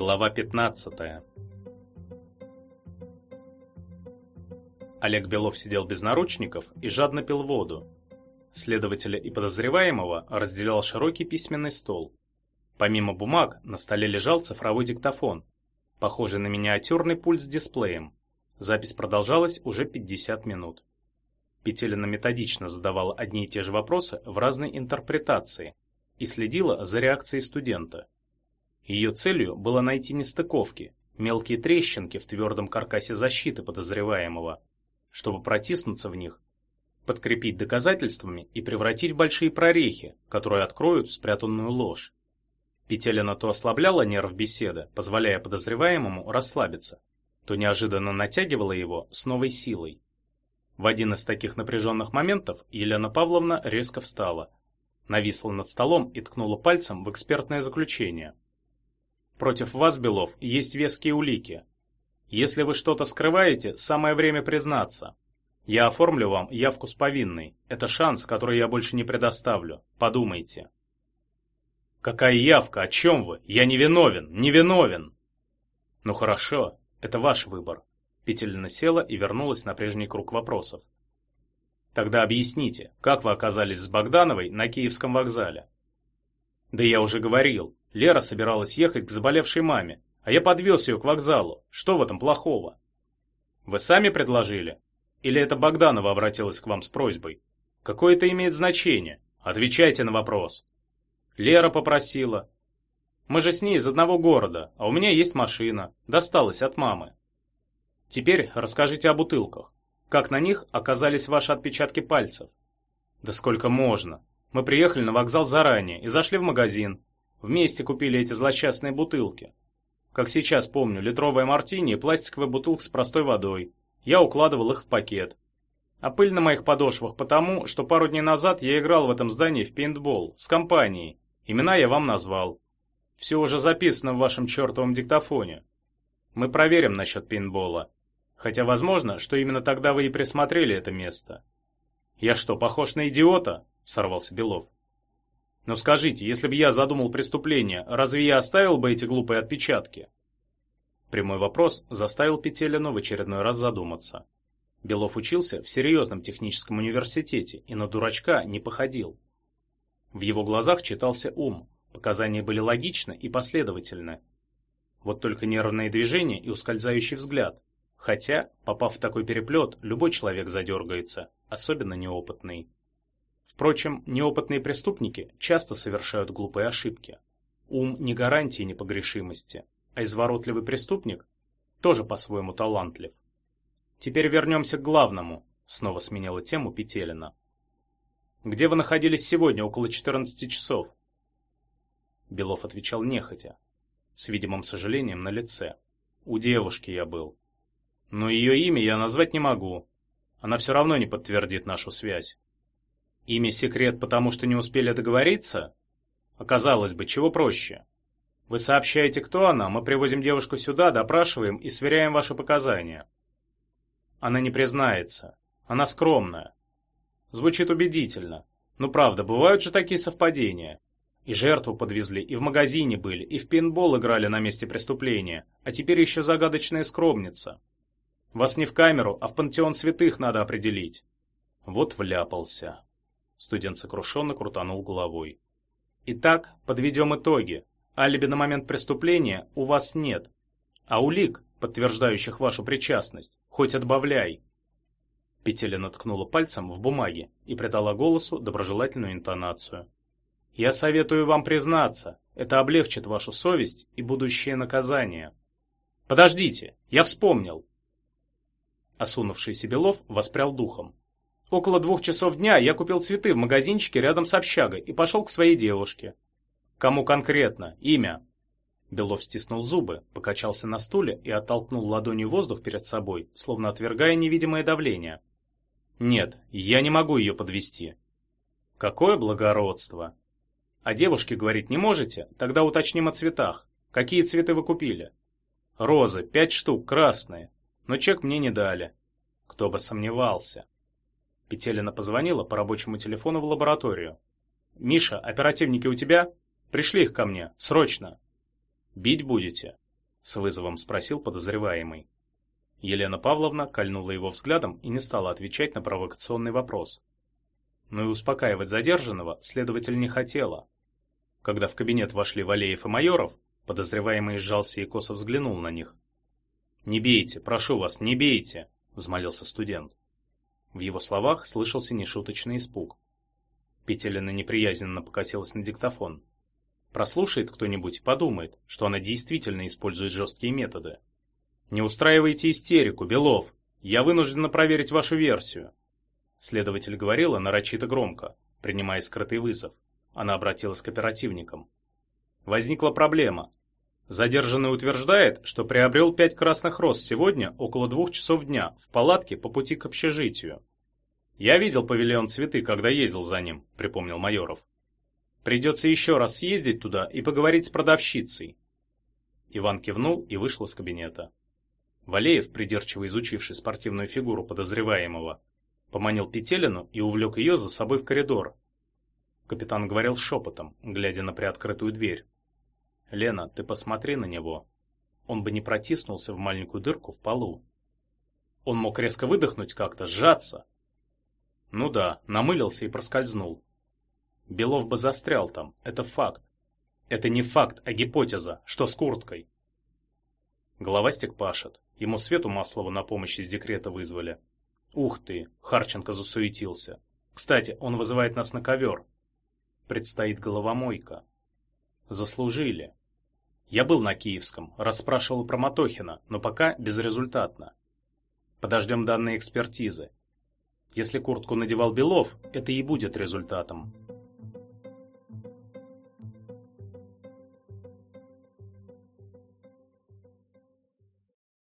Глава 15 Олег Белов сидел без наручников и жадно пил воду. Следователя и подозреваемого разделял широкий письменный стол. Помимо бумаг, на столе лежал цифровой диктофон, похожий на миниатюрный пульт с дисплеем. Запись продолжалась уже 50 минут. Петелина методично задавала одни и те же вопросы в разной интерпретации и следила за реакцией студента. Ее целью было найти нестыковки, мелкие трещинки в твердом каркасе защиты подозреваемого, чтобы протиснуться в них, подкрепить доказательствами и превратить в большие прорехи, которые откроют спрятанную ложь. Петелина то ослабляла нерв беседы, позволяя подозреваемому расслабиться, то неожиданно натягивала его с новой силой. В один из таких напряженных моментов Елена Павловна резко встала, нависла над столом и ткнула пальцем в экспертное заключение. Против вас, Белов, есть веские улики. Если вы что-то скрываете, самое время признаться. Я оформлю вам явку с повинной. Это шанс, который я больше не предоставлю. Подумайте. Какая явка? О чем вы? Я не виновен, не. Ну хорошо, это ваш выбор. Петелина села и вернулась на прежний круг вопросов. Тогда объясните, как вы оказались с Богдановой на Киевском вокзале? Да я уже говорил, Лера собиралась ехать к заболевшей маме, а я подвез ее к вокзалу. Что в этом плохого? Вы сами предложили? Или это Богданова обратилась к вам с просьбой? Какое это имеет значение? Отвечайте на вопрос. Лера попросила. Мы же с ней из одного города, а у меня есть машина. Досталась от мамы. Теперь расскажите о бутылках. Как на них оказались ваши отпечатки пальцев? Да сколько можно. Мы приехали на вокзал заранее и зашли в магазин. Вместе купили эти злосчастные бутылки. Как сейчас помню, литровая мартини и пластиковая бутылка с простой водой. Я укладывал их в пакет. А пыль на моих подошвах потому, что пару дней назад я играл в этом здании в пейнтбол с компанией. Имена я вам назвал. Все уже записано в вашем чертовом диктофоне. Мы проверим насчет пейнтбола. Хотя возможно, что именно тогда вы и присмотрели это место. Я что, похож на идиота? Сорвался Белов. Но скажите, если бы я задумал преступление, разве я оставил бы эти глупые отпечатки? Прямой вопрос заставил Петелину в очередной раз задуматься. Белов учился в серьезном техническом университете и на дурачка не походил. В его глазах читался ум, показания были логичны и последовательны. Вот только нервные движения и ускользающий взгляд. Хотя, попав в такой переплет, любой человек задергается, особенно неопытный. Впрочем, неопытные преступники часто совершают глупые ошибки. Ум не гарантия непогрешимости, а изворотливый преступник тоже по-своему талантлив. Теперь вернемся к главному, снова сменила тему Петелина. Где вы находились сегодня около 14 часов? Белов отвечал нехотя, с видимым сожалением на лице. У девушки я был. Но ее имя я назвать не могу. Она все равно не подтвердит нашу связь. Имя секрет, потому что не успели договориться? Оказалось бы, чего проще. Вы сообщаете, кто она, мы привозим девушку сюда, допрашиваем и сверяем ваши показания. Она не признается. Она скромная. Звучит убедительно. Но правда, бывают же такие совпадения. И жертву подвезли, и в магазине были, и в пейнтбол играли на месте преступления, а теперь еще загадочная скромница. Вас не в камеру, а в пантеон святых надо определить. Вот вляпался. Студент сокрушенно крутанул головой. Итак, подведем итоги. Алиби на момент преступления у вас нет. А улик, подтверждающих вашу причастность, хоть отбавляй. Петелина ткнула пальцем в бумаге и придала голосу доброжелательную интонацию. «Я советую вам признаться, это облегчит вашу совесть и будущее наказание». «Подождите, я вспомнил!» Осунувшийся Белов воспрял духом. Около двух часов дня я купил цветы в магазинчике рядом с общагой и пошел к своей девушке. Кому конкретно? Имя? Белов стиснул зубы, покачался на стуле и оттолкнул ладонью воздух перед собой, словно отвергая невидимое давление. Нет, я не могу ее подвести. Какое благородство. А девушке говорить не можете? Тогда уточним о цветах. Какие цветы вы купили? Розы, пять штук, красные. Но чек мне не дали. Кто бы сомневался. Петелина позвонила по рабочему телефону в лабораторию. «Миша, оперативники у тебя? Пришли их ко мне, срочно!» «Бить будете?» С вызовом спросил подозреваемый. Елена Павловна кольнула его взглядом и не стала отвечать на провокационный вопрос. Но и успокаивать задержанного следователь не хотела. Когда в кабинет вошли Валеев и Майоров, подозреваемый сжался и косо взглянул на них. «Не бейте, прошу вас, не бейте!» — взмолился студент. В его словах слышался нешуточный испуг. Петелина неприязненно покосилась на диктофон. Прослушает кто-нибудь, подумает, что она действительно использует жесткие методы. «Не устраивайте истерику, Белов! Я вынуждена проверить вашу версию!» Следователь говорила нарочито громко, принимая скрытый вызов. Она обратилась к оперативникам. Возникла проблема. Задержанный утверждает, что приобрел пять красных роз сегодня около двух часов дня в палатке по пути к общежитию. «Я видел павильон цветы, когда ездил за ним», — припомнил Майоров. «Придется еще раз съездить туда и поговорить с продавщицей». Иван кивнул и вышел из кабинета. Валеев, придирчиво изучивший спортивную фигуру подозреваемого, поманил Петелину и увлек ее за собой в коридор. Капитан говорил шепотом, глядя на приоткрытую дверь. «Лена, ты посмотри на него. Он бы не протиснулся в маленькую дырку в полу. Он мог резко выдохнуть как-то, сжаться. Ну да, намылился и проскользнул. Белов бы застрял там, это факт. Это не факт, а гипотеза, что с курткой. Головастик пашет. Ему Свету Маслову на помощь из декрета вызвали. Ух ты, Харченко засуетился. Кстати, он вызывает нас на ковер. Предстоит головомойка. Заслужили. Я был на Киевском, расспрашивал про Матохина, но пока безрезультатно. Подождем данные экспертизы. Если куртку надевал Белов, это и будет результатом.